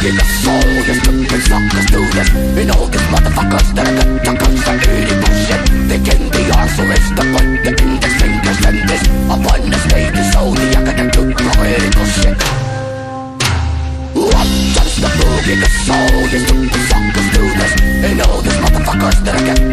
Get the soul, just look suckers do this You know these motherfuckers that are good to come for any bullshit They can be arsonists to put the index fingers in this Upon the stage is zodiac and the good political shit What does the boogie, the soul, just look at suckers do this. You all these motherfuckers that I get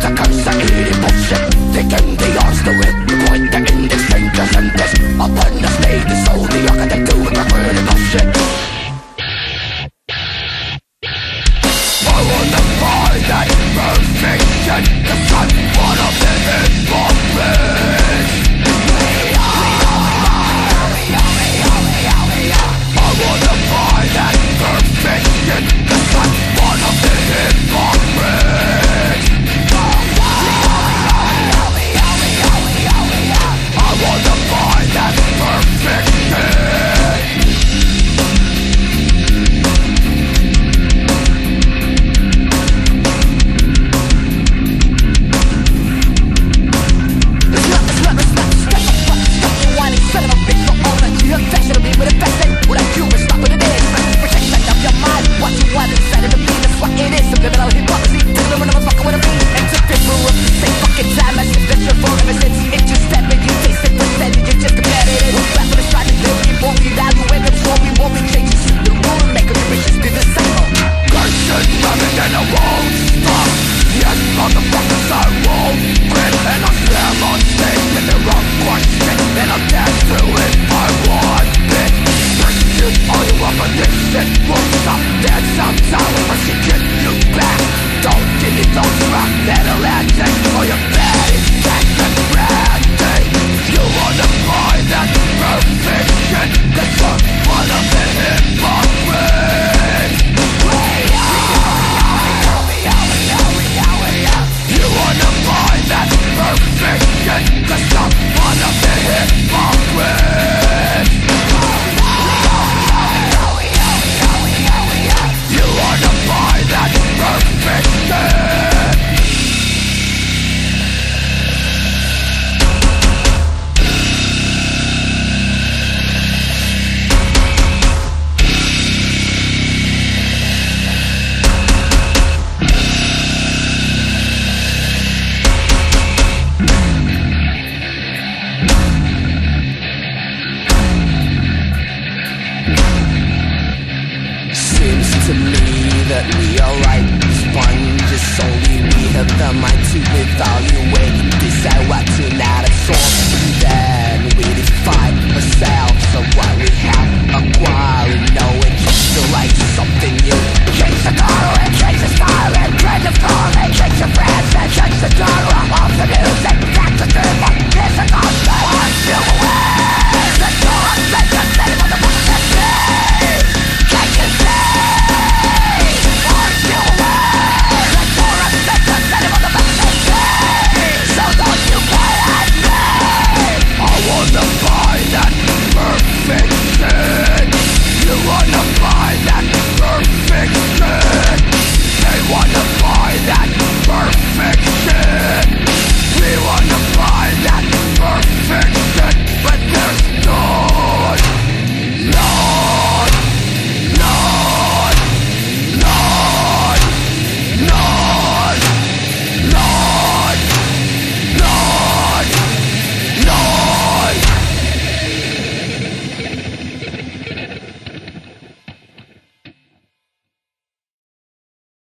to me that we are like sponges Only we have the mind to evaluate Decide what to not absorb.